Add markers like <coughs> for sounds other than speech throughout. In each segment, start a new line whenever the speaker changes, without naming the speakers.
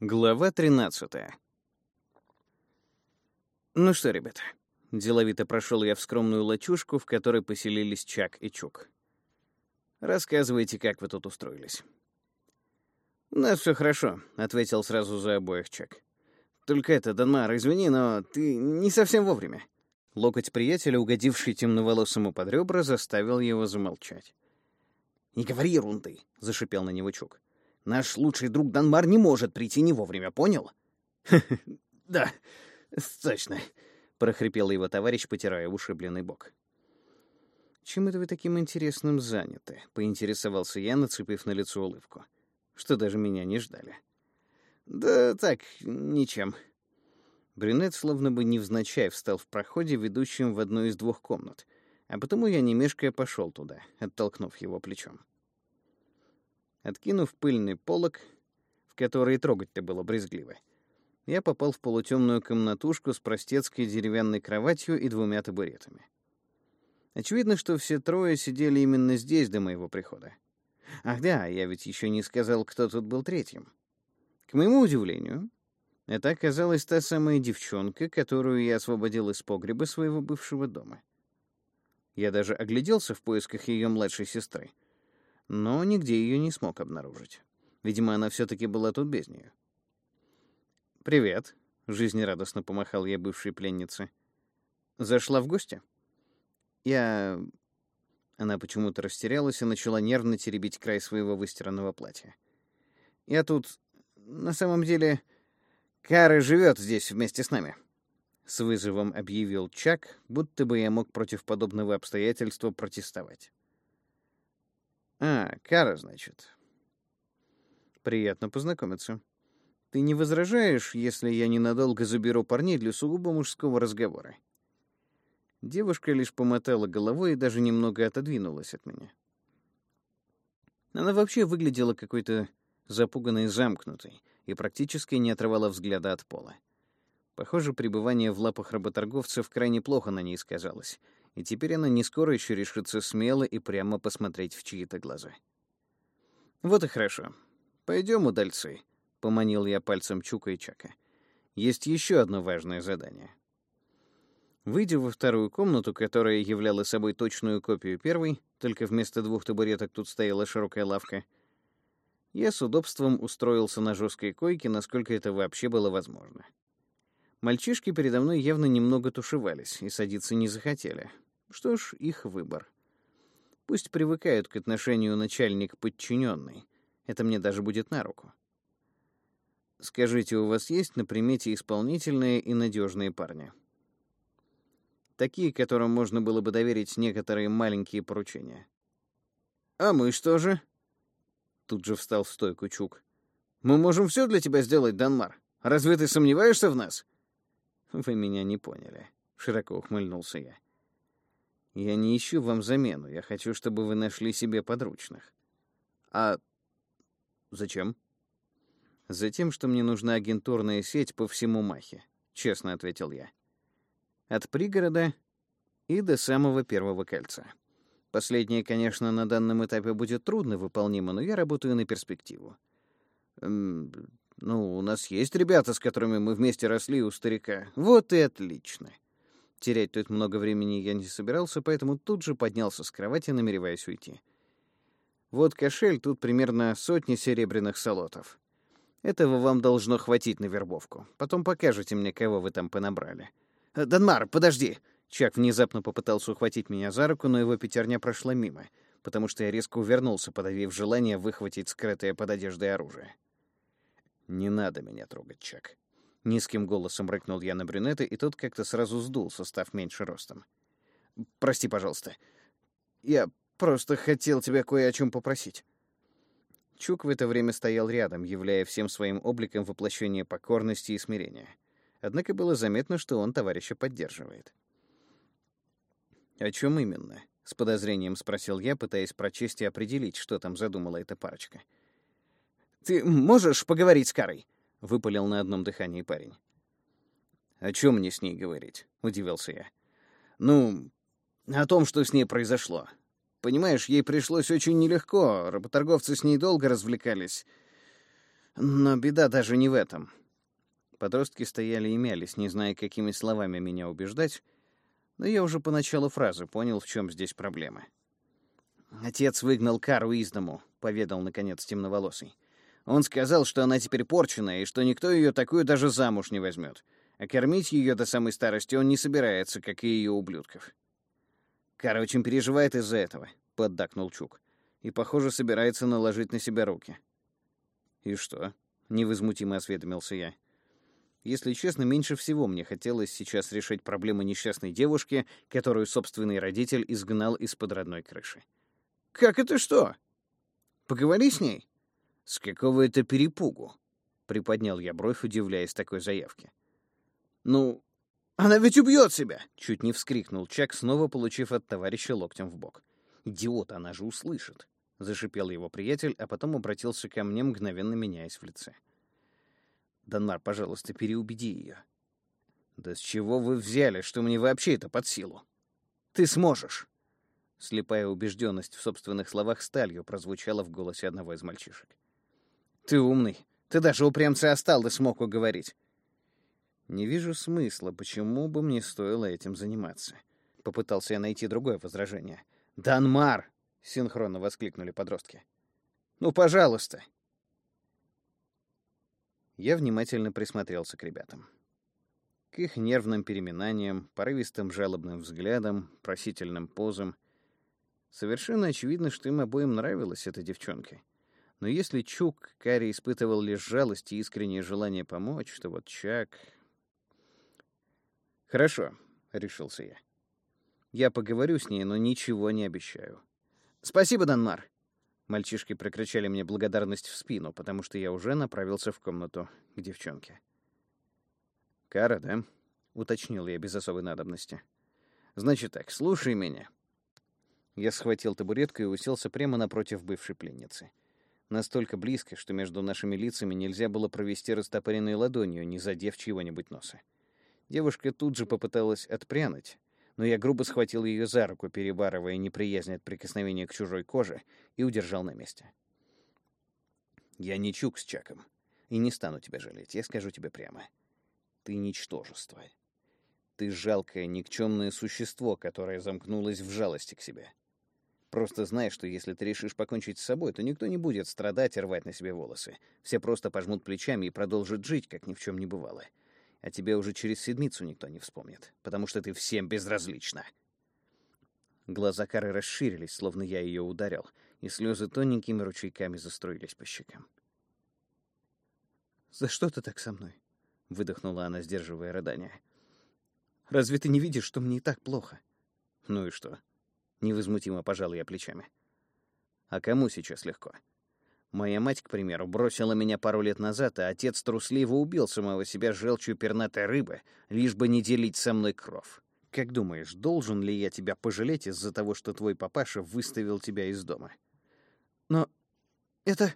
Глава 13. Ну что, ребята, деловито прошел я в скромную лачушку, в которой поселились Чак и Чук. Рассказывайте, как вы тут устроились. «У нас все хорошо», — ответил сразу за обоих Чак. «Только это, Данмар, извини, но ты не совсем вовремя». Локоть приятеля, угодивший темноволосому под ребра, заставил его замолчать. «Не говори ерунды», — зашипел на него Чук. Наш лучший друг Данмар не может прийти не вовремя, понял? <laughs> Да, точно, прохрипел его товарищ, потирая ушибленный бок. Чем это вы таким интересным заняты? поинтересовался я, нацепив на лицо улыбку. Что даже меня не ждали. Да так, ничем. Брюнет словно бы невзначай встал в проходе, ведущем в одну из двух комнат, а потому я, не мешкая, пошел туда, оттолкнув его плечом. Откинув пыльный полог, в который трогать-то было брезгливо, я попал в полутемную комнатушку с простецкой деревянной кроватью и двумя табуретами. Очевидно, что все трое сидели именно здесь до моего прихода. Ах да, я ведь еще не сказал, кто тут был третьим. К моему удивлению, это оказалась та самая девчонка, которую я освободил из погреба своего бывшего дома. Я даже огляделся в поисках ее младшей сестры — но нигде ее не смог обнаружить. Видимо, она все-таки была тут без нее. «Привет», — жизнерадостно помахал я бывшей пленнице. «Зашла в гости?» «Я...» Она почему-то растерялась и начала нервно теребить край своего выстиранного платья. «Я тут... На самом деле... Кара живет здесь вместе с нами», — с вызовом объявил Чак, будто бы я мог против подобного обстоятельства протестовать. А, Кара, значит. Приятно познакомиться. Ты не возражаешь, если я ненадолго заберу парней для сугубо мужского разговора? Девушка лишь помотала головой и даже немного отодвинулась от меня. Она вообще выглядела какой-то запуганной и замкнутой и практически не отрывала взгляда от пола. Похоже, пребывание в лапах работорговцев крайне плохо на ней сказалось, и теперь она не скоро еще решится смело и прямо посмотреть в чьи-то глаза. «Вот и хорошо. Пойдем, удальцы», — поманил я пальцем Чука и Чака. «Есть еще одно важное задание». Выйдя во вторую комнату, которая являла собой точную копию первой, только вместо двух табуреток тут стояла широкая лавка, я с удобством устроился на жесткой койке, насколько это вообще было возможно. Мальчишки передо мной явно немного тушевались и садиться не захотели, что ж, их выбор. Пусть привыкают к отношению начальник-подчиненный. Это мне даже будет на руку. Скажите, у вас есть на примете исполнительные и надежные парни? Такие, которым можно было бы доверить некоторые маленькие поручения. А мы что же? Тут же встал в стойку Чук. Мы можем все для тебя сделать, Данмар. Разве ты сомневаешься в нас? Вы меня не поняли, широко ухмыльнулся я. Я не ищу вам замену. Я хочу, чтобы вы нашли себе подручных. А зачем? Затем, что мне нужна агентурная сеть по всему Махе, честно ответил я. От пригорода и до самого первого кольца. Последнее, конечно, на данном этапе будет трудно выполнимо, но я работаю на перспективу. Эм, ну, у нас есть ребята, с которыми мы вместе росли у старика. Вот и отлично. Терять тут много времени я не собирался, поэтому тут же поднялся с кровати, намереваясь уйти. Вот кошель, тут примерно сотни серебряных солотов. Этого вам должно хватить на вербовку. Потом покажете мне, кого вы там понабрали. Э, Данмар, подожди! Чак внезапно попытался ухватить меня за руку, но его пятерня прошла мимо, потому что я резко увернулся, подавив желание выхватить скрытое под одеждой оружие. «Не надо меня трогать, Чак. Низким голосом рыкнул я на брюнета, и тот как-то сразу сдулся, став меньше ростом. «Прости, пожалуйста. Я просто хотел тебя кое о чем попросить». Чук в это время стоял рядом, являя всем своим обликом воплощение покорности и смирения. Однако было заметно, что он товарища поддерживает. «О чем именно?» — с подозрением спросил я, пытаясь прочесть и определить, что там задумала эта парочка. «Ты можешь поговорить с Карой?» Выпалил на одном дыхании парень. О чем мне с ней говорить? удивился я. Ну, о том, что с ней произошло. Понимаешь, ей пришлось очень нелегко. Работорговцы с ней долго развлекались. Но беда даже не в этом. Подростки стояли и мялись, не зная, какими словами меня убеждать, но я уже по началу фразы понял, в чем здесь проблема. «Отец выгнал Кару из дому», — поведал, наконец, темноволосый. «Он сказал, что она теперь порченная, и что никто ее такую даже замуж не возьмет. А кормить ее до самой старости он не собирается, как и ее ублюдков». «Кара очень переживает из-за этого», — поддакнул Чук. «И, похоже, собирается наложить на себя руки». «И что?» — невозмутимо осведомился я. Если честно, меньше всего мне хотелось сейчас решить проблему несчастной девушки, которую собственный родитель изгнал из-под родной крыши. «Как это что? Поговори с ней». «С какого это перепугу?» — приподнял я бровь, удивляясь такой заявке. «Ну, она ведь убьет себя!» — чуть не вскрикнул Чак, снова получив от товарища локтем в бок. «Идиот, она же услышит!» — зашипел его приятель, а потом обратился ко мне, мгновенно меняясь в лице. Данмар, пожалуйста, переубеди ее. Да с чего вы взяли, что мне вообще это под силу? Ты сможешь. Слепая убежденность в собственных словах сталью прозвучала в голосе одного из мальчишек. Ты умный. Ты даже упрямца остал и смог уговорить. Не вижу смысла, почему бы мне стоило этим заниматься. Попытался я найти другое возражение. «Данмар!» — синхронно воскликнули подростки. «Ну, пожалуйста!» Я внимательно присмотрелся к ребятам. К их нервным переминаниям, порывистым жалобным взглядам, просительным позам. Совершенно очевидно, что им обоим нравилась эта девчонка. Но если Чук Карри испытывал лишь жалость и искреннее желание помочь, то вот Чак... «Хорошо», — решился я. «Я поговорю с ней, но ничего не обещаю». «Спасибо, Данмар», Мальчишки прокричали мне благодарность в спину, потому что я уже направился в комнату к девчонке. «Кара, да?» — уточнил я без особой надобности. «Значит так, слушай меня». Я схватил табуретку и уселся прямо напротив бывшей пленницы. Настолько близко, что между нашими лицами нельзя было провести растопыренной ладонью, не задев чьего-нибудь носа. Девушка тут же попыталась отпрянуть, но я грубо схватил ее за руку, перебарывая неприязнь от прикосновения к чужой коже, и удержал на месте. «Я не чук с Чаком, и не стану тебя жалеть, я скажу тебе прямо. Ты ничтожество. Ты жалкое, никчемное существо, которое замкнулось в жалости к себе. Просто знай, что если ты решишь покончить с собой, то никто не будет страдать и рвать на себе волосы. Все просто пожмут плечами и продолжат жить, как ни в чем не бывало а тебе уже через седмицу никто не вспомнит, потому что ты всем безразлична». Глаза Кары расширились, словно я ее ударил, и слезы тоненькими ручейками застроились по щекам. «За что ты так со мной?» — выдохнула она, сдерживая рыдание. «Разве ты не видишь, что мне и так плохо?» «Ну и что?» — невозмутимо пожал я плечами. «А кому сейчас легко?» Моя мать, к примеру, бросила меня пару лет назад, а отец трусливо убил самого себя желчью пернатой рыбы, лишь бы не делить со мной кров. Как думаешь, должен ли я тебя пожалеть из-за того, что твой папаша выставил тебя из дома? Но это...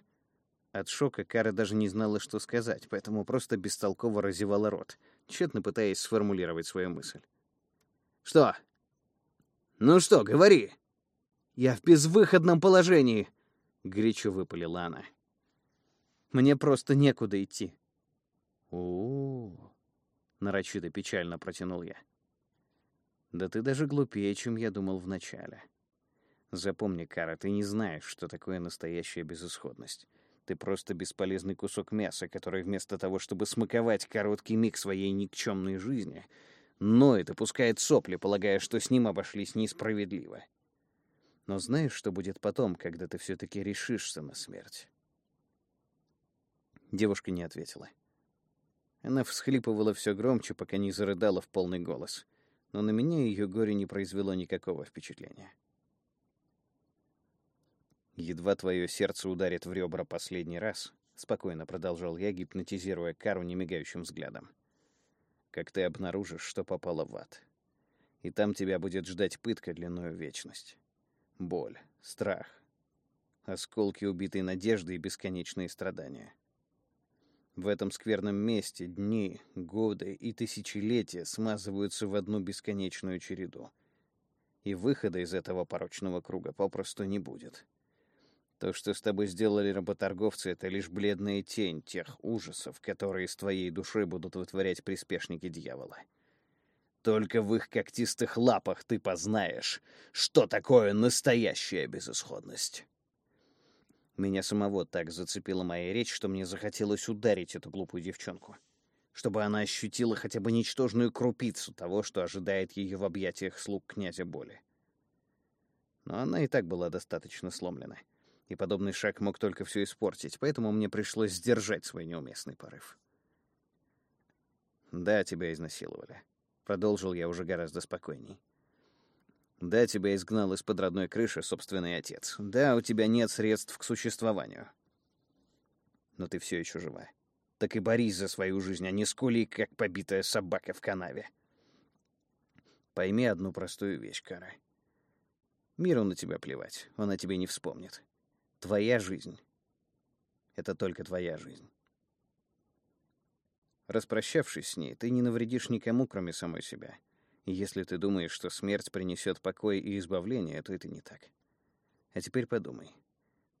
От шока Кара даже не знала, что сказать, поэтому просто бестолково разевала рот, тщетно пытаясь сформулировать свою мысль. «Что? Ну что, говори!» «Я в безвыходном положении!» — горячо выпалила она. «Мне просто некуда идти». «О-о-о!» — нарочито печально протянул я. «Да ты даже глупее, чем я думал вначале. Запомни, Кара, ты не знаешь, что такое настоящая безысходность. Ты просто бесполезный кусок мяса, который вместо того, чтобы смаковать короткий миг своей никчемной жизни, ноет и пускает сопли, полагая, что с ним обошлись несправедливо. Но знаешь, что будет потом, когда ты все-таки решишься на смерть?» Девушка не ответила. Она всхлипывала все громче, пока не зарыдала в полный голос. Но на меня ее горе не произвело никакого впечатления. «Едва твое сердце ударит в ребра последний раз», — спокойно продолжал я, гипнотизируя Кару немигающим взглядом. «Как ты обнаружишь, что попала в ад. И там тебя будет ждать пытка длиною вечность боль, страх, осколки убитой надежды и бесконечные страдания. В этом скверном месте дни, годы и тысячелетия смазываются в одну бесконечную череду. И выхода из этого порочного круга попросту не будет. То, что с тобой сделали работорговцы, это лишь бледная тень тех ужасов, которые с твоей душой будут вытворять приспешники дьявола. Только в их когтистых лапах ты познаешь, что такое настоящая безысходность. Меня самого так зацепила моя речь, что мне захотелось ударить эту глупую девчонку, чтобы она ощутила хотя бы ничтожную крупицу того, что ожидает ее в объятиях слуг князя боли. Но она и так была достаточно сломлена, и подобный шаг мог только все испортить, поэтому мне пришлось сдержать свой неуместный порыв. «Да, тебя изнасиловали», — продолжил я уже гораздо спокойней. Да, тебя изгнал из-под родной крыши собственный отец. Да, у тебя нет средств к существованию. Но ты все еще жива. Так и борись за свою жизнь, а не скули, как побитая собака в канаве. Пойми одну простую вещь, Кара. Миру на тебя плевать, он о тебе не вспомнит. Твоя жизнь — это только твоя жизнь. Распрощавшись с ней, ты не навредишь никому, кроме самой себя — если ты думаешь, что смерть принесет покой и избавление, то это не так. А теперь подумай.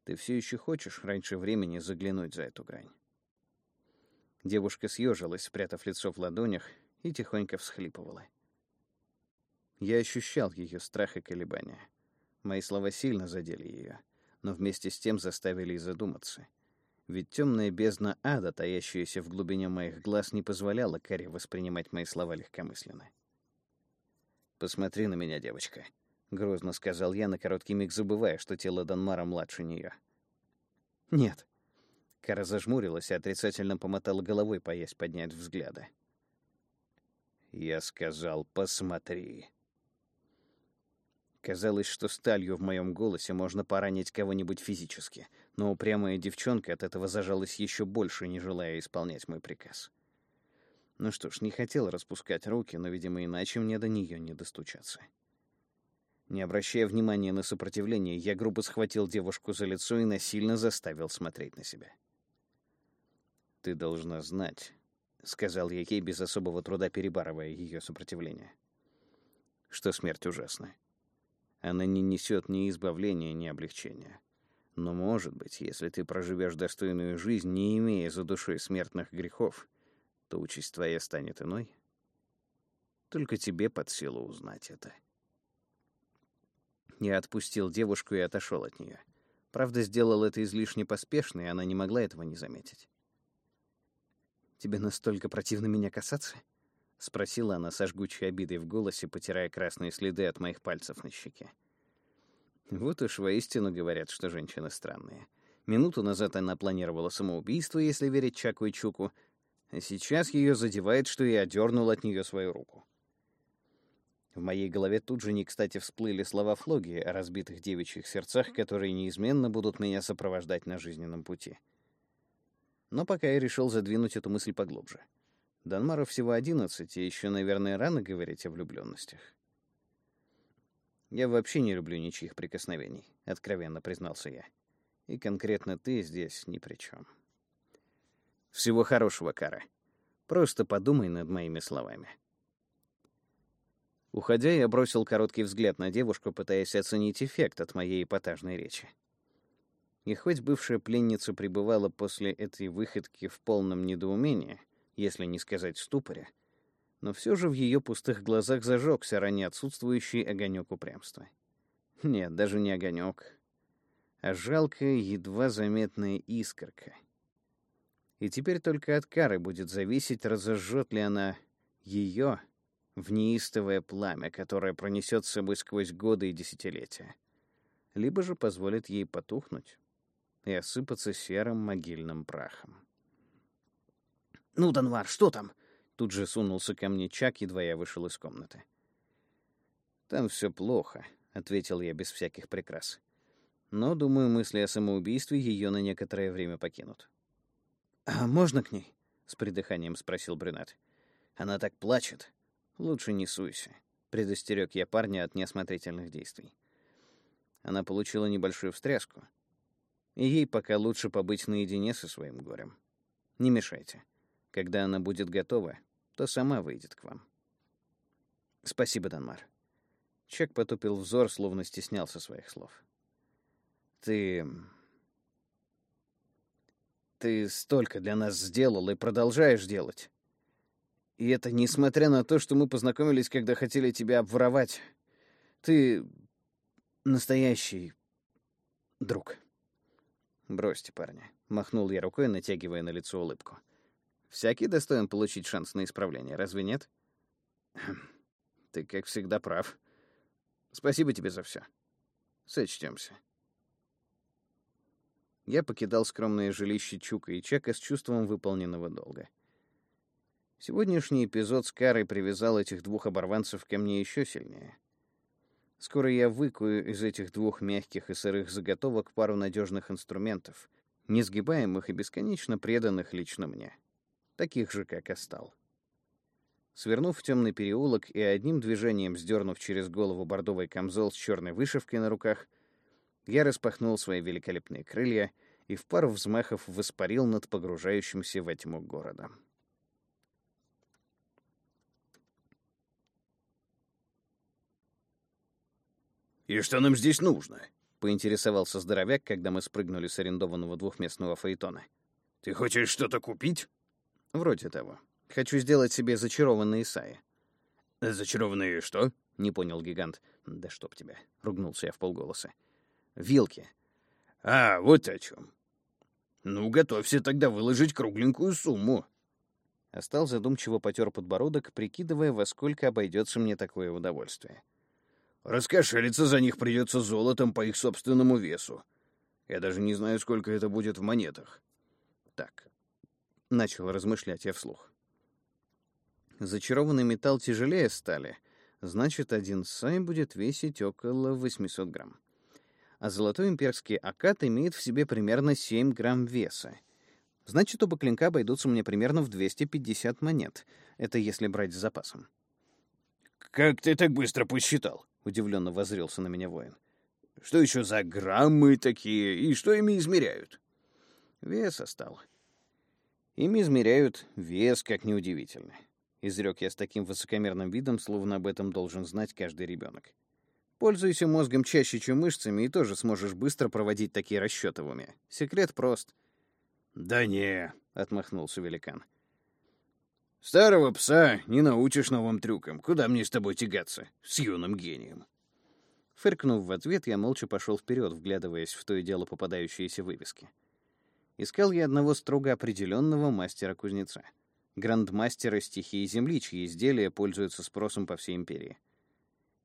Ты все еще хочешь раньше времени заглянуть за эту грань? Девушка съежилась, спрятав лицо в ладонях, и тихонько всхлипывала. Я ощущал ее страх и колебания. Мои слова сильно задели ее, но вместе с тем заставили и задуматься. Ведь темная бездна ада, таящаяся в глубине моих глаз, не позволяла Каре воспринимать мои слова легкомысленно. «Посмотри на меня, девочка», — грозно сказал я, на короткий миг забывая, что тело Данмара младше нее. «Нет». Кара зажмурилась и отрицательно помотала головой, боясь поднять взгляда. «Я сказал, посмотри». Казалось, что сталью в моем голосе можно поранить кого-нибудь физически, но упрямая девчонка от этого зажалась еще больше, не желая исполнять мой приказ. Ну что ж, не хотел распускать руки, но, видимо, иначе мне до нее не достучаться. Не обращая внимания на сопротивление, я грубо схватил девушку за лицо и насильно заставил смотреть на себя. «Ты должна знать», — сказал я ей без особого труда, перебарывая ее сопротивление, — «что смерть ужасна. Она не несет ни избавления, ни облегчения. Но, может быть, если ты проживешь достойную жизнь, не имея за душой смертных грехов, — то участь твоя станет иной. Только тебе под силу узнать это. Я отпустил девушку и отошел от нее. Правда, сделал это излишне поспешно, и она не могла этого не заметить. «Тебе настолько противно меня касаться?» — спросила она со жгучей обидой в голосе, потирая красные следы от моих пальцев на щеке. Вот уж воистину говорят, что женщины странные. Минуту назад она планировала самоубийство, если верить Чаку и Чуку — а сейчас ее задевает, что я дернул от нее свою руку. В моей голове тут же не кстати всплыли слова Флогии о разбитых девичьих сердцах, которые неизменно будут меня сопровождать на жизненном пути. Но пока я решил задвинуть эту мысль поглубже. Данмару всего одиннадцать, и еще, наверное, рано говорить о влюбленностях. «Я вообще не люблю ничьих прикосновений», — откровенно признался я. «И конкретно ты здесь ни при чем». Всего хорошего, Кара. Просто подумай над моими словами. Уходя, я бросил короткий взгляд на девушку, пытаясь оценить эффект от моей эпатажной речи. И хоть бывшая пленница пребывала после этой выходки в полном недоумении, если не сказать ступоре, но все же в ее пустых глазах зажегся ранее отсутствующий огонек упрямства. Нет, даже не огонек, а жалкая, едва заметная искорка — и теперь только от Кары будет зависеть, разожжет ли она ее в неистовое пламя, которое пронесет с собой сквозь годы и десятилетия, либо же позволит ей потухнуть и осыпаться серым могильным прахом. «Ну, Данвар, что там?» Тут же сунулся ко мне Чак, едва я вышел из комнаты. «Там все плохо», — ответил я без всяких прикрас. «Но, думаю, мысли о самоубийстве ее на некоторое время покинут». «А можно к ней?» — с придыханием спросил брюнет. «Она так плачет. Лучше не суйся», — предостерег я парня от неосмотрительных действий. Она получила небольшую встряску, и ей пока лучше побыть наедине со своим горем. Не мешайте. Когда она будет готова, то сама выйдет к вам. Спасибо, Данмар. Чек потупил взор, словно стеснялся своих слов. Ты Ты столько для нас сделал и продолжаешь делать. И это несмотря на то, что мы познакомились, когда хотели тебя обворовать. Ты настоящий друг. Бросьте, парня. Махнул я рукой, натягивая на лицо улыбку. Всякий достоин получить шанс на исправление, разве нет? Ты, как всегда, прав. Спасибо тебе за все. Сочтемся. Я покидал скромное жилище Чука и Чека с чувством выполненного долга. Сегодняшний эпизод с Карой привязал этих двух оборванцев ко мне еще сильнее. Скоро я выкую из этих двух мягких и сырых заготовок пару надежных инструментов, несгибаемых и бесконечно преданных лично мне, таких же, как Остал. Свернув в темный переулок и одним движением сдернув через голову бордовый камзол с черной вышивкой на руках, я распахнул свои великолепные крылья и в пару взмахов воспарил над погружающимся во тьму городом.
«И что нам здесь нужно?»
— поинтересовался здоровяк, когда мы спрыгнули с арендованного двухместного фаэтона.
«Ты хочешь что-то купить?»
«Вроде того. Хочу сделать себе зачарованные саи».
«Зачарованные что?»
— не понял гигант. «Да чтоб тебя!» — ругнулся я в полголоса. «Вилки».
«А, вот о чем. Ну, готовься тогда выложить кругленькую сумму».
Остал задумчиво потер подбородок, прикидывая, во сколько обойдется мне такое удовольствие.
Раскошелиться за них придется золотом по их собственному весу. Я даже не знаю, сколько это будет в монетах.
Так, начал размышлять я вслух. Зачарованный металл тяжелее стали, значит, один сай будет весить около 800 грамм. А золотой имперский акад имеет в себе примерно 7 грамм веса. Значит, оба клинка обойдутся мне примерно в 250 монет. Это если брать с запасом.
«Как ты так быстро посчитал?»
— удивленно возрился на меня воин.
«Что еще за граммы такие, и что ими измеряют?»
Вес остал. Ими измеряют вес, как неудивительно. Изрек я с таким высокомерным видом, словно об этом должен знать каждый ребенок. Пользуйся мозгом чаще, чем мышцами, и тоже сможешь быстро проводить такие расчеты в уме. Секрет прост.
«Да не», —
отмахнулся великан.
Старого пса не научишь новым трюкам. Куда мне с тобой тягаться? С юным гением.
Фыркнув в ответ, я молча пошел вперед, вглядываясь в то и дело попадающиеся вывески. Искал я одного строго определенного мастера-кузнеца. Грандмастера стихии Земли, чьи изделия пользуются спросом по всей империи.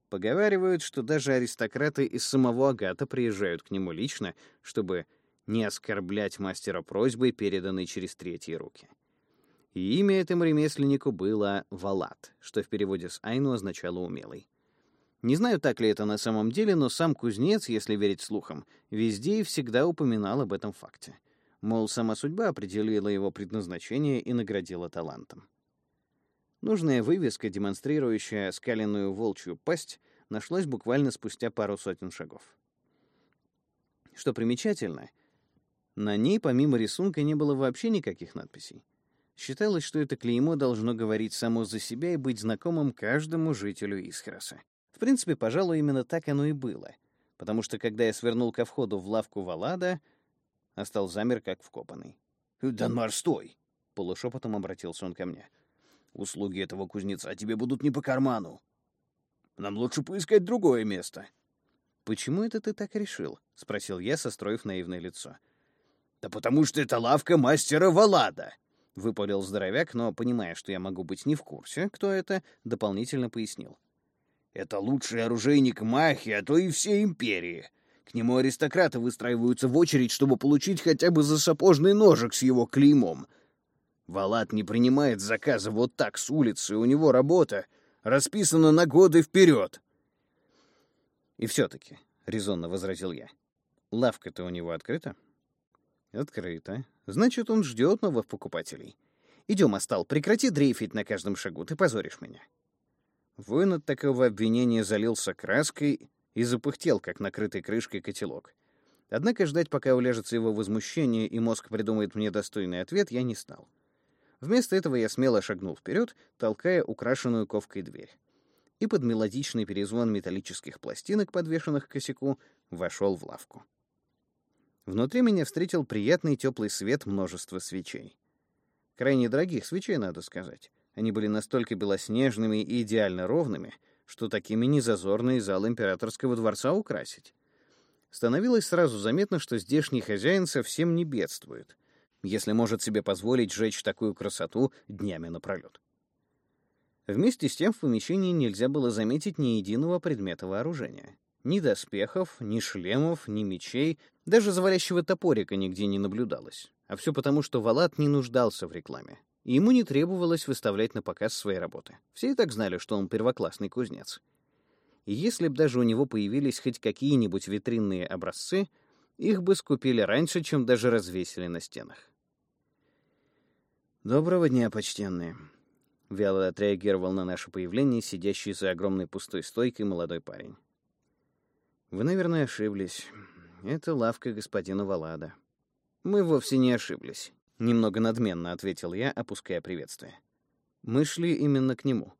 Поговаривают, что даже аристократы из самого Агата приезжают к нему лично, чтобы не оскорблять мастера просьбой, переданной через третьи руки. И имя этому ремесленнику было Валат, что в переводе с Айну означало «умелый». Не знаю, так ли это на самом деле, но сам кузнец, если верить слухам, везде и всегда упоминал об этом факте. Мол, сама судьба определила его предназначение и наградила талантом. Нужная вывеска, демонстрирующая скаленную волчью пасть, нашлась буквально спустя пару сотен шагов. Что примечательно, на ней помимо рисунка не было вообще никаких надписей. Считалось, что это клеймо должно говорить само за себя и быть знакомым каждому жителю Исхроса. В принципе, пожалуй, именно так оно и было. Потому что, когда я свернул ко входу в лавку Валада, остал замер, как вкопанный.
«Данмар, стой!»
— полушепотом обратился он ко мне.
«Услуги этого кузнеца тебе будут не по карману. Нам лучше поискать другое место».
«Почему это ты так решил?» — спросил я, состроив наивное лицо.
«Да потому что это лавка мастера Валада!»
— выпалил здоровяк, но, понимая, что я могу быть не в курсе, кто это, дополнительно пояснил.
«Это лучший оружейник Махи, а то и всей империи. К нему аристократы выстраиваются в очередь, чтобы получить хотя бы за сапожный ножик с его клеймом. Валат не принимает заказы вот так с улицы, у него работа расписана на годы вперед».
«И все-таки», — резонно возразил я, — «лавка-то у него открыта?» «Открыто. Значит, он ждет новых покупателей. Идем, Астал, прекрати дрейфить на каждом шагу, ты позоришь меня». Воин от такого обвинения залился краской и запыхтел, как накрытый крышкой котелок. Однако ждать, пока уляжется его возмущение и мозг придумает мне достойный ответ, я не стал. Вместо этого я смело шагнул вперед, толкая украшенную ковкой дверь. И под мелодичный перезвон металлических пластинок, подвешенных к косяку, вошел в лавку. Внутри меня встретил приятный теплый свет множества свечей. Крайне дорогих свечей, надо сказать. Они были настолько белоснежными и идеально ровными, что такими незазорно и зал императорского дворца украсить. Становилось сразу заметно, что здешний хозяин совсем не бедствует, если может себе позволить сжечь такую красоту днями напролет. Вместе с тем в помещении нельзя было заметить ни единого предмета вооружения. Ни доспехов, ни шлемов, ни мечей, даже завалящего топорика нигде не наблюдалось. А все потому, что Валат не нуждался в рекламе. И ему не требовалось выставлять на показ свои работы. Все и так знали, что он первоклассный кузнец. И если б даже у него появились хоть какие-нибудь витринные образцы, их бы скупили раньше, чем даже развесили на стенах. «Доброго дня, почтенные!» Вяло отреагировал на наше появление сидящий за огромной пустой стойкой молодой парень. «Вы, наверное, ошиблись. Это лавка господина Валада». «Мы вовсе не ошиблись», — немного надменно ответил я, опуская приветствие. «Мы шли именно к нему».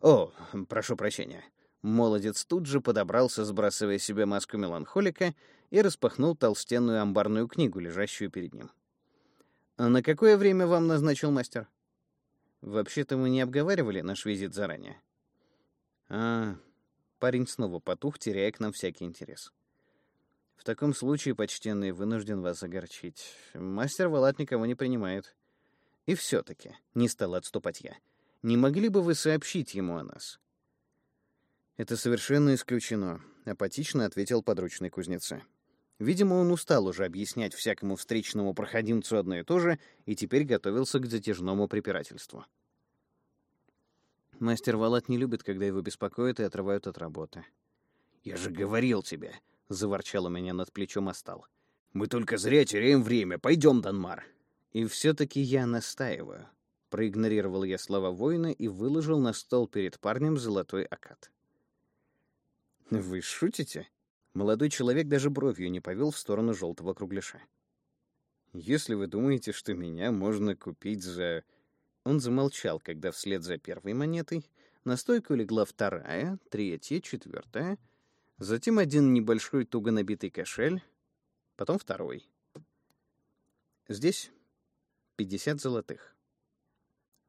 «О, прошу прощения». Молодец тут же подобрался, сбрасывая себе маску меланхолика, и распахнул толстенную амбарную книгу, лежащую перед ним. «А на какое время вам назначил мастер?» «Вообще-то мы не обговаривали наш визит заранее». «А...» Парень снова потух, теряя к нам всякий интерес. «В таком случае, почтенный, вынужден вас огорчить. Мастер Валат никого не принимает». «И все-таки», — не стал отступать я, — «не могли бы вы сообщить ему о нас?» «Это совершенно исключено», — апатично ответил подручный кузнеца. Видимо, он устал уже объяснять всякому встречному проходимцу одно и то же и теперь готовился к затяжному препирательству. Мастер Валат не любит, когда его беспокоят и отрывают от работы.
«Я же говорил тебе», — заворчал у меня над плечом Остал. «Мы только зря теряем время. Пойдем, Данмар».
«И все-таки я настаиваю», — проигнорировал я слова воина и выложил на стол перед парнем золотой акад. «Вы шутите?» Молодой человек даже бровью не повел в сторону желтого кругляша. «Если вы думаете, что меня можно купить за...» Он замолчал, когда вслед за первой монетой на стойку легла вторая, третья, четвертая, затем один небольшой туго набитый кошель, потом второй. Здесь пятьдесят золотых.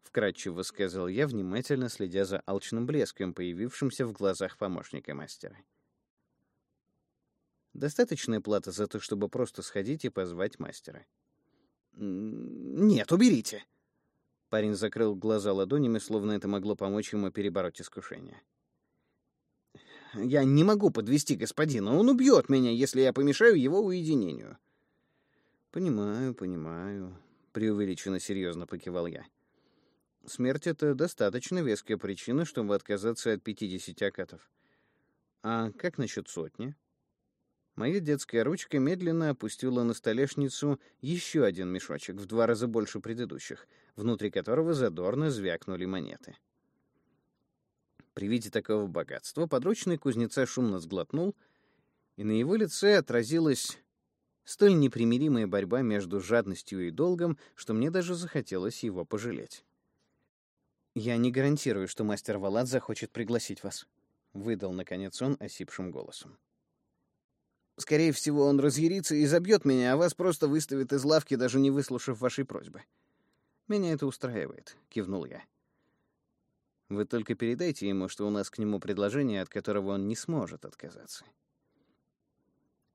Вкратчиво сказал я, внимательно следя за алчным блеском, появившимся в глазах помощника мастера. Достаточная плата за то, чтобы просто сходить и позвать мастера.
«Нет, уберите!»
Парень закрыл глаза ладонями, словно это могло помочь ему перебороть искушение.
«Я не могу подвести господина. Он убьет меня, если я помешаю его уединению».
«Понимаю, понимаю», — преувеличенно серьезно покивал я. «Смерть — это достаточно веская причина, чтобы отказаться от пятидесяти акатов. А как насчет сотни?» Моя детская ручка медленно опустила на столешницу еще один мешочек, в два раза больше предыдущих, внутри которого задорно звякнули монеты. При виде такого богатства подручный кузнеца шумно сглотнул, и на его лице отразилась столь непримиримая борьба между жадностью и долгом, что мне даже захотелось его пожалеть. «Я не гарантирую, что мастер Валат захочет пригласить вас», — выдал, наконец, он осипшим голосом.
Скорее всего, он разъярится и забьет меня, а вас просто выставит из лавки, даже не выслушав вашей просьбы.
Меня это устраивает, кивнул я. Вы только передайте ему, что у нас к нему предложение, от которого он не сможет отказаться.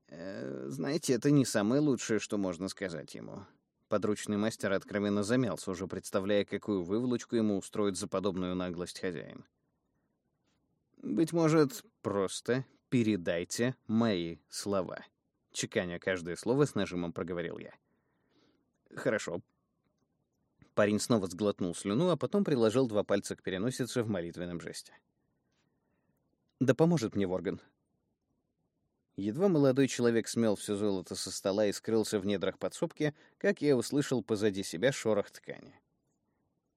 Э, знаете, это не самое лучшее, что можно сказать ему.
Подручный мастер откровенно замялся, уже представляя, какую выволочку ему устроит за подобную наглость хозяин. Быть может, просто передайте мои слова. Чеканя каждое слово с нажимом проговорил я. Хорошо. Парень снова сглотнул слюну, а потом приложил два пальца к переносице в молитвенном жесте. Да поможет мне Ворган. Едва молодой человек смел все золото со стола и скрылся в недрах подсобки, как я услышал позади себя шорох ткани.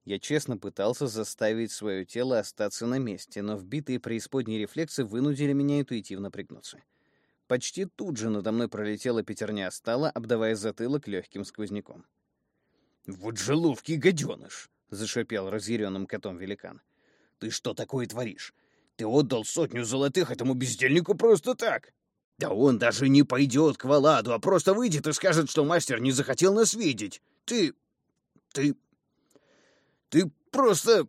Я честно пытался заставить свое тело остаться на месте, но вбитые преисподние рефлексы вынудили меня интуитивно пригнуться. Почти тут же надо мной пролетела пятерня стала, обдавая затылок легким сквозняком.
«Вот же ловкий гаденыш!» — зашипел разъяренным котом великан. «Ты что такое творишь? Ты отдал сотню золотых этому бездельнику просто так!» Да он даже не пойдет к Валаду, а просто выйдет и скажет, что мастер не захотел нас видеть. Ты... ты... ты просто...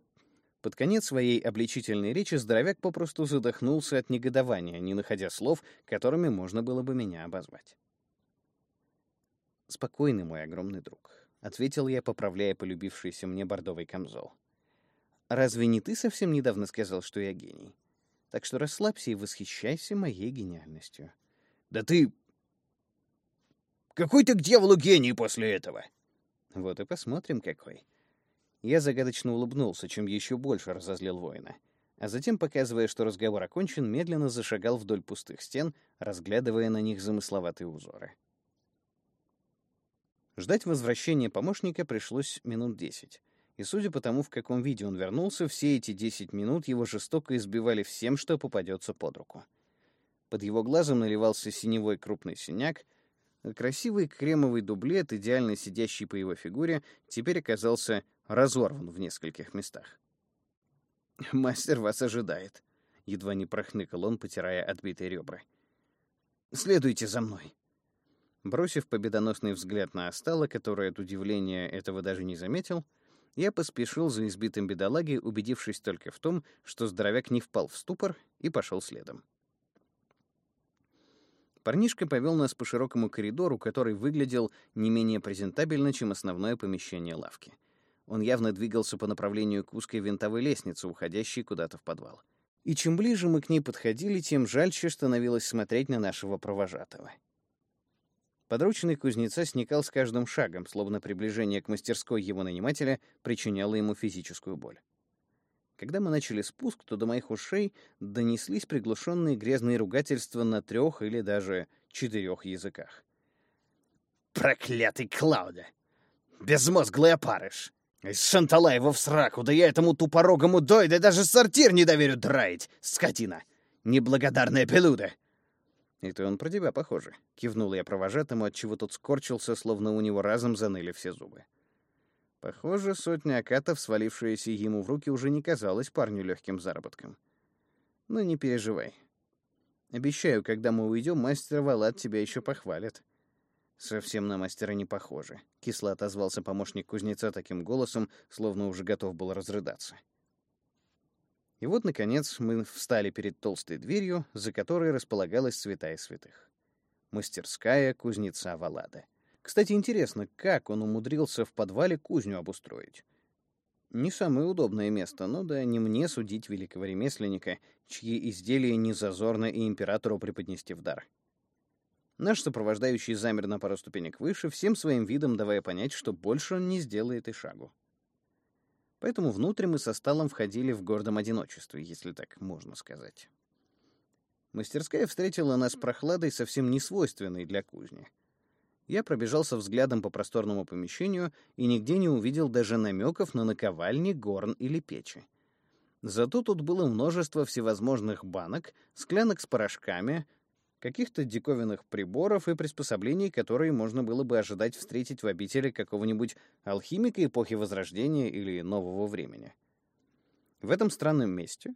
Под конец своей обличительной речи здоровяк попросту задохнулся от негодования, не находя слов, которыми можно было бы меня обозвать. «Спокойный мой огромный друг», — ответил я, поправляя полюбившийся мне бордовый камзол. «Разве не ты совсем недавно сказал, что я гений? Так что расслабься и восхищайся моей гениальностью».
«Да ты... какой ты к дьяволу гений после этого?»
«Вот и посмотрим, какой». Я загадочно улыбнулся, чем еще больше разозлил воина. А затем, показывая, что разговор окончен, медленно зашагал вдоль пустых стен, разглядывая на них замысловатые узоры. Ждать возвращения помощника пришлось минут десять. И судя по тому, в каком виде он вернулся, все эти десять минут его жестоко избивали всем, что попадется под руку. Под его глазом наливался синевой крупный синяк, а красивый кремовый дублет, идеально сидящий по его фигуре, теперь оказался разорван в нескольких местах. «Мастер вас ожидает», — едва не прохныкал он, потирая отбитые ребра. «Следуйте за мной». Бросив победоносный взгляд на Остала, который от удивления этого даже не заметил, я поспешил за избитым бедолагой, убедившись только в том, что здоровяк не впал в ступор, и пошел следом. Парнишка повел нас по широкому коридору, который выглядел не менее презентабельно, чем основное помещение лавки — он явно двигался по направлению к узкой винтовой лестнице, уходящей куда-то в подвал. И чем ближе мы к ней подходили, тем жальче становилось смотреть на нашего провожатого. Подручный кузнеца сникал с каждым шагом, словно приближение к мастерской его нанимателя причиняло ему физическую боль. Когда мы начали спуск, то до моих ушей донеслись приглушенные грязные ругательства на трех или даже четырех языках.
«Проклятый Клауда! Безмозглый опарыш! Из Шанталаева в сраку, да я этому тупорогому дойде даже сортир не доверю драить, скотина! Неблагодарная пелуда!»
«Это он про тебя, похоже», — кивнул я провожатому, отчего тот скорчился, словно у него разом заныли все зубы. Похоже, сотня акатов, свалившаяся ему в руки, уже не казалась парню легким заработком. Но не переживай. Обещаю, когда мы уйдем, мастер Валат тебя еще похвалит. «Совсем на мастера не похоже», — кисло отозвался помощник кузнеца таким голосом, словно уже готов был разрыдаться. И вот, наконец, мы встали перед толстой дверью, за которой располагалась святая святых. Мастерская кузнеца Валада. Кстати, интересно, как он умудрился в подвале кузню обустроить? Не самое удобное место, но да не мне судить великого ремесленника, чьи изделия не зазорно и императору преподнести в дар. Наш сопровождающий замер на пару ступенек выше, всем своим видом давая понять, что больше он не сделает и шагу. Поэтому внутрь мы со сталом входили в гордом одиночестве, если так можно сказать. Мастерская встретила нас прохладой, совсем не свойственной для кузни. Я пробежался взглядом по просторному помещению и нигде не увидел даже намеков на наковальни, горн или печи. Зато тут было множество всевозможных банок, склянок с порошками, каких-то диковинных приборов и приспособлений, которые можно было бы ожидать встретить в обители какого-нибудь алхимика эпохи Возрождения или Нового времени. В этом странном месте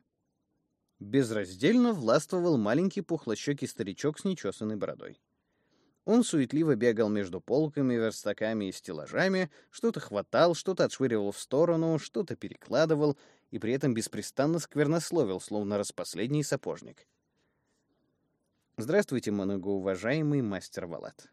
безраздельно властвовал маленький пухлощекий старичок с нечесанной бородой. Он суетливо бегал между полками, верстаками и стеллажами, что-то хватал, что-то отшвыривал в сторону, что-то перекладывал и при этом беспрестанно сквернословил, словно распоследний сапожник — «Здравствуйте, многоуважаемый мастер Валат».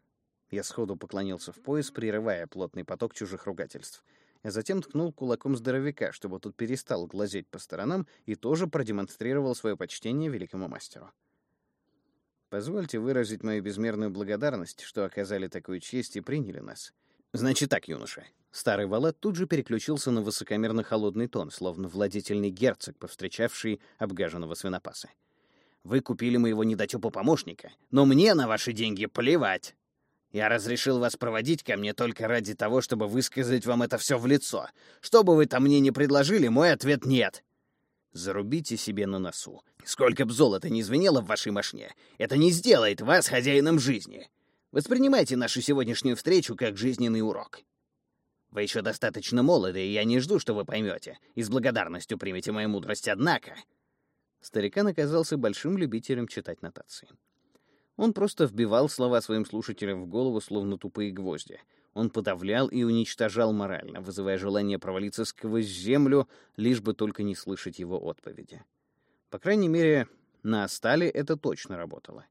Я сходу поклонился в пояс, прерывая плотный поток чужих ругательств, а затем ткнул кулаком здоровяка, чтобы тот перестал глазеть по сторонам и тоже продемонстрировал свое почтение великому мастеру. Позвольте выразить мою безмерную благодарность, что оказали такую честь и приняли нас. Значит так, юноша. Старый Валат тут же переключился на высокомерно холодный тон, словно владетельный герцог, повстречавший обгаженного свинопаса. Вы купили моего недотёпа-помощника, но мне на ваши деньги плевать. Я разрешил вас проводить ко мне только ради того, чтобы высказать вам это все в лицо. Что бы вы там мне ни предложили, мой ответ — нет. Зарубите себе на носу. Сколько б золота не звенело в вашей машине, это не сделает вас хозяином жизни. Воспринимайте нашу сегодняшнюю встречу как жизненный урок. Вы еще достаточно молоды, и я не жду, что вы поймете, и с благодарностью примете мою мудрость, однако... Старикан оказался большим любителем читать нотации. Он просто вбивал слова своим слушателям в голову, словно тупые гвозди. Он подавлял и уничтожал морально, вызывая желание провалиться сквозь землю, лишь бы только не слышать его отповеди. По крайней мере, на Астале это точно работало.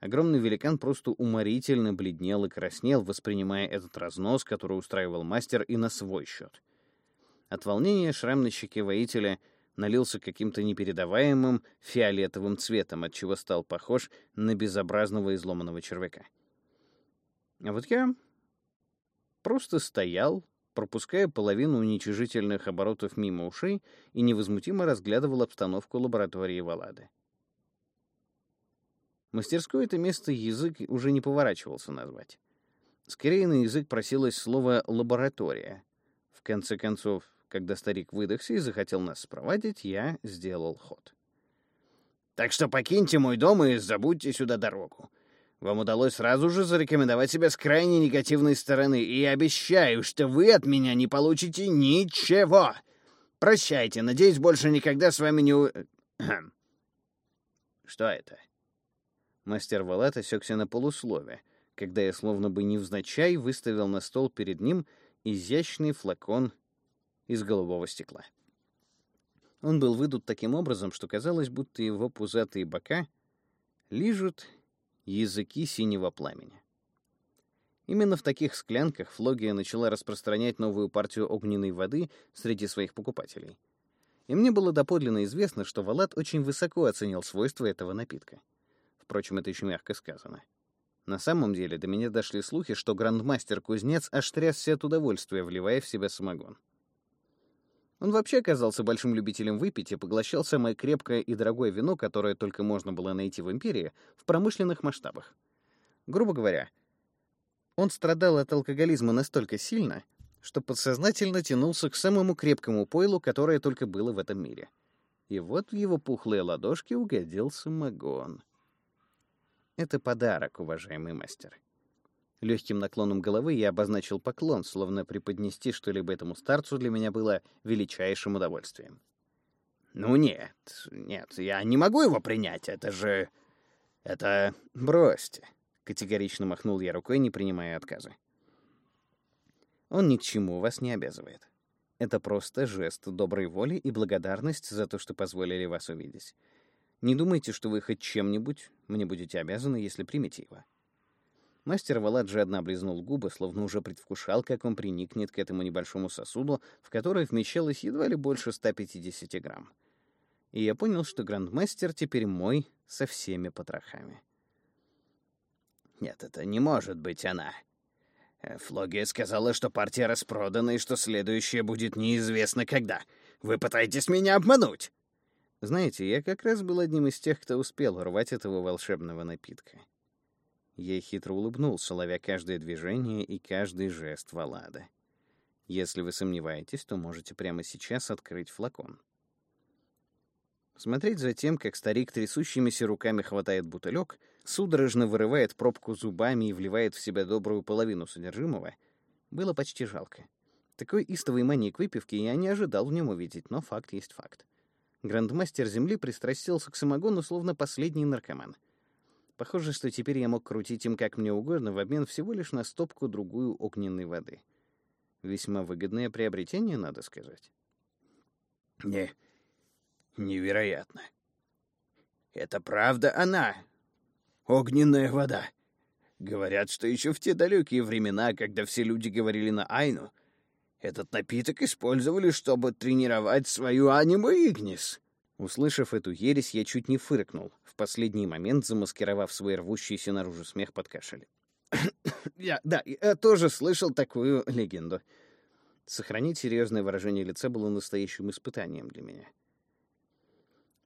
Огромный великан просто уморительно бледнел и краснел, воспринимая этот разнос, который устраивал мастер, и на свой счет. От волнения шрам на щеке воителя — налился каким-то непередаваемым фиолетовым цветом, отчего стал похож на безобразного изломанного червяка. А вот я просто стоял, пропуская половину уничижительных оборотов мимо ушей и невозмутимо разглядывал обстановку лаборатории Валады. Мастерской это место язык уже не поворачивался назвать. Скорее на язык просилось слово «лаборатория». В конце концов, когда старик выдохся и захотел нас спровадить, я сделал ход. «Так что покиньте мой дом и забудьте сюда дорогу. Вам удалось сразу же зарекомендовать себя с крайне негативной стороны, и обещаю, что вы от меня не получите ничего. Прощайте, надеюсь, больше никогда с вами не... Что это?» Мастер Валат осекся на полуслове, когда я словно бы невзначай выставил на стол перед ним изящный флакон из голубого стекла. Он был выдут таким образом, что казалось, будто его пузатые бока лижут языки синего пламени. Именно в таких склянках Флогия начала распространять новую партию огненной воды среди своих покупателей. И мне было доподлинно известно, что Валат очень высоко оценил свойства этого напитка. Впрочем, это еще мягко сказано. На самом деле до меня дошли слухи, что грандмастер-кузнец аж трясся от удовольствия, вливая в себя самогон. Он вообще оказался большим любителем выпить и поглощал самое крепкое и дорогое вино, которое только можно было найти в империи, в промышленных масштабах. Грубо говоря, он страдал от алкоголизма настолько сильно, что подсознательно тянулся к самому крепкому пойлу, которое только было в этом мире. И вот в его пухлые ладошки угодил самогон. Это подарок, уважаемый мастер. Легким наклоном головы я обозначил поклон, словно преподнести что-либо этому старцу для меня было величайшим удовольствием. «Ну нет, нет, я не могу его принять, это же... это... бросьте!» — категорично махнул я рукой, не принимая отказа. «Он ни к чему вас не обязывает. Это просто жест доброй воли и благодарность за то, что позволили вас увидеть. Не думайте, что вы хоть чем-нибудь мне будете обязаны, если примете его. Мастер Валад жадно облизнул губы, словно уже предвкушал, как он приникнет к этому небольшому сосуду, в который вмещалось едва ли больше 150 грамм. И я понял, что грандмастер теперь мой со всеми потрохами.
Нет, это не может быть она. Э, Флогия сказала, что партия распродана и что следующая будет неизвестно когда. Вы пытаетесь меня обмануть.
Знаете, я как раз был одним из тех, кто успел рвать этого волшебного напитка. Я хитро улыбнулся, ловя каждое движение и каждый жест Валада. Если вы сомневаетесь, то можете прямо сейчас открыть флакон. Смотреть за тем, как старик трясущимися руками хватает бутылек, судорожно вырывает пробку зубами и вливает в себя добрую половину содержимого, было почти жалко. Такой истовой мании к выпивке я не ожидал в нем увидеть, но факт есть факт. Грандмастер Земли пристрастился к самогону, словно последний наркоман — Похоже, что теперь я мог крутить им как мне угодно в обмен всего лишь на стопку другую огненной воды. Весьма выгодное приобретение, надо сказать.
Не, невероятно. Это правда она. Огненная вода. Говорят, что еще в те далекие времена, когда все люди говорили на Айну, этот напиток использовали, чтобы тренировать свою аниму Игнис.
Услышав эту ересь, я чуть не фыркнул, в последний момент замаскировав свой рвущийся наружу смех под кашель. <coughs> я, да, я тоже слышал такую легенду. Сохранить серьезное выражение лица было настоящим испытанием для меня.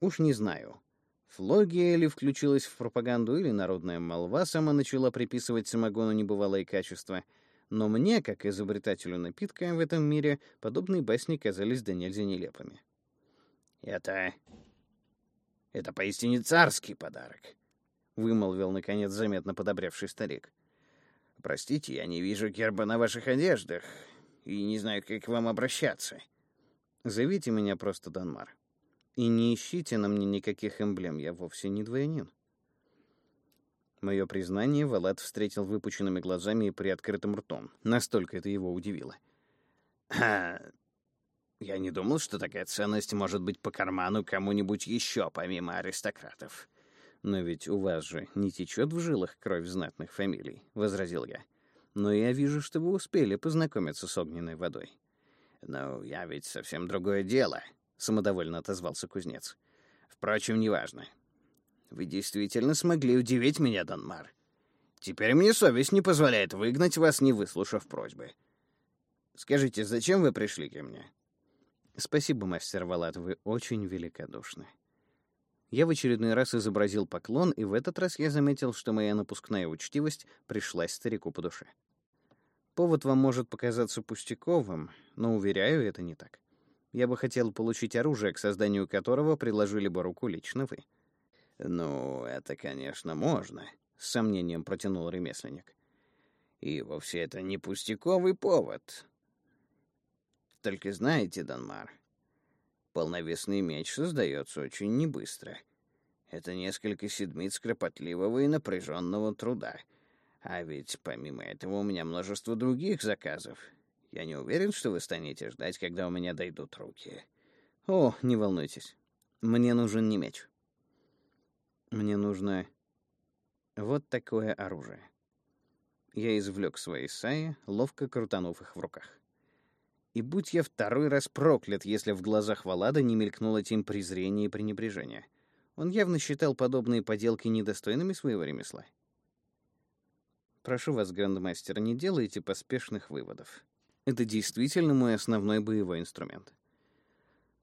Уж не знаю, Флогия ли включилась в пропаганду, или народная молва сама начала приписывать самогону небывалые качества, но мне, как изобретателю напитка в этом мире, подобные басни казались до нельзя нелепыми.
«Это... это поистине царский подарок», — вымолвил, наконец, заметно подобревший старик. «Простите, я не вижу герба на ваших одеждах и не знаю, как к вам обращаться».
«Зовите меня просто Данмар. И не ищите на мне никаких эмблем, я вовсе не дворянин». Мое признание Валат встретил выпученными глазами и приоткрытым ртом. Настолько это его удивило.
«Ха, я не думал, что такая ценность может быть по карману кому-нибудь еще, помимо аристократов.
Но ведь у вас же не течет в жилах кровь знатных фамилий, — возразил я. Но я вижу, что вы успели познакомиться с огненной водой.
«Ну, я ведь совсем другое дело», — самодовольно отозвался кузнец. «Впрочем, неважно. Вы действительно смогли удивить меня, Донмар. Теперь мне совесть не позволяет выгнать вас, не выслушав просьбы. Скажите, зачем вы пришли ко мне?»
«Спасибо, мастер Валат, вы очень великодушны». Я в очередной раз изобразил поклон, и в этот раз я заметил, что моя напускная учтивость пришлась старику по душе. Повод вам может показаться пустяковым, но, уверяю, это не так. Я бы хотел получить оружие, к созданию которого приложили бы руку лично вы.
«Ну, это, конечно, можно», — с сомнением протянул ремесленник. «И вовсе это не пустяковый повод. Только знаете, Данмар, полновесный меч создается очень небыстро. Это несколько седмиц кропотливого и напряженного труда. А ведь помимо этого у меня множество других заказов. Я не уверен, что вы станете ждать, когда у меня дойдут руки.
О, не волнуйтесь. Мне нужен не меч. Мне нужно вот такое оружие. Я извлек свои саи, ловко крутанув их в руках. И будь я второй раз проклят, если в глазах Валада не мелькнуло тем презрение и пренебрежение. Он явно считал подобные поделки недостойными своего ремесла. Прошу вас, грандмастер, не делайте поспешных выводов. Это действительно мой основной боевой инструмент.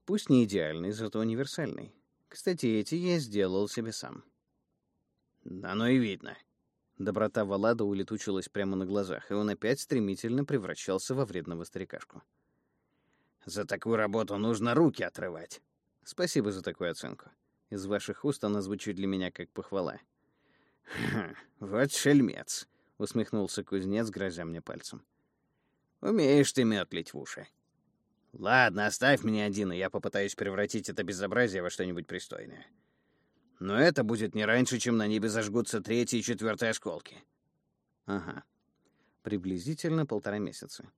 Пусть не идеальный, зато универсальный. Кстати, эти я сделал себе сам.
Оно и видно.
Доброта Валада улетучилась прямо на глазах, и он опять стремительно превращался во вредного старикашку.
За такую работу нужно руки отрывать.
Спасибо за такую оценку. Из ваших уст она звучит для меня как похвала.
Хм, вот шельмец, усмехнулся кузнец, грозя мне пальцем. Умеешь ты метлить в уши. Ладно, оставь меня один, и я попытаюсь превратить это безобразие во что-нибудь пристойное. Но это будет не раньше, чем на небе зажгутся третьи и четвертые осколки.
Ага. Приблизительно полтора месяца.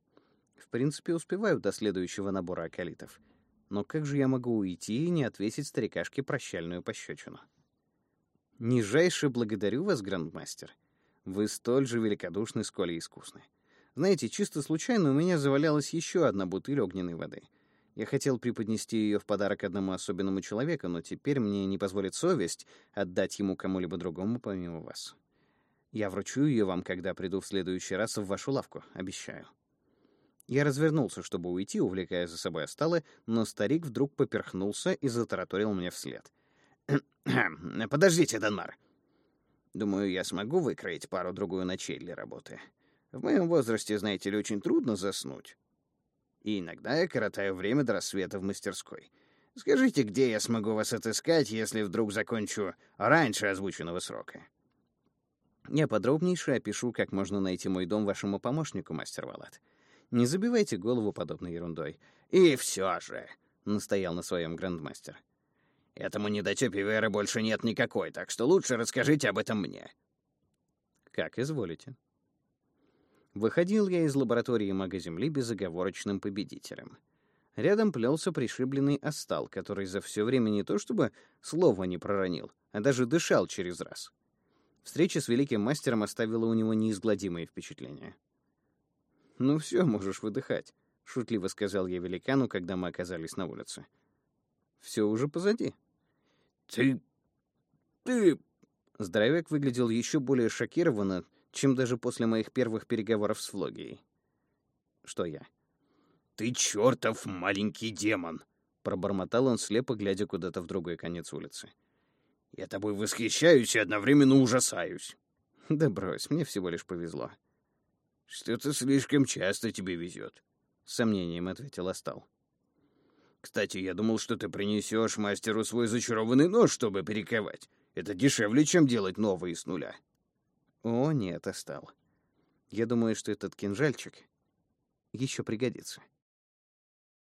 В принципе, успеваю до следующего набора акалитов. Но как же я могу уйти и не отвесить старикашке прощальную пощечину? Нижайше благодарю вас, грандмастер. Вы столь же великодушны, сколь и искусны. Знаете, чисто случайно у меня завалялась еще одна бутыль огненной воды. Я хотел преподнести ее в подарок одному особенному человеку, но теперь мне не позволит совесть отдать ему кому-либо другому помимо вас. Я вручу ее вам, когда приду в следующий раз в вашу лавку, обещаю. Я развернулся, чтобы уйти, увлекая за собой осталы, но старик вдруг поперхнулся и затараторил мне вслед.
«Подождите, Данмар. Думаю, я смогу выкроить пару-другую ночей для работы. В моем возрасте, знаете ли, очень трудно заснуть. И иногда я коротаю время до рассвета в мастерской. Скажите, где я смогу вас отыскать, если вдруг закончу раньше озвученного срока?»
Я подробнейше опишу, как можно найти мой дом вашему помощнику, мастер Валат. Не забивайте голову подобной ерундой.
«И все же», — настоял на своем грандмастер. «Этому недотёпе веры больше нет никакой, так что лучше расскажите об этом мне».
«Как изволите», Выходил я из лаборатории мага Земли безоговорочным победителем. Рядом плелся пришибленный остал, который за все время не то чтобы слова не проронил, а даже дышал через раз. Встреча с великим мастером оставила у него неизгладимые впечатления. «Ну все, можешь выдыхать», — шутливо сказал я великану, когда мы оказались на улице. «Все уже позади».
«Ты... ты...»
Здоровяк выглядел еще более шокированно, чем даже после моих первых переговоров с Флогией. Что я?
«Ты чертов маленький демон!»
Пробормотал он, слепо глядя куда-то в другой конец улицы.
«Я тобой восхищаюсь и одновременно ужасаюсь».
«Да брось, мне всего лишь повезло».
«Что-то слишком часто тебе везет», —
с сомнением ответил Астал.
«Кстати, я думал, что ты принесешь мастеру свой зачарованный нож, чтобы перековать. Это дешевле, чем делать новые с нуля».
О, нет, остал. Я думаю, что этот кинжальчик еще пригодится.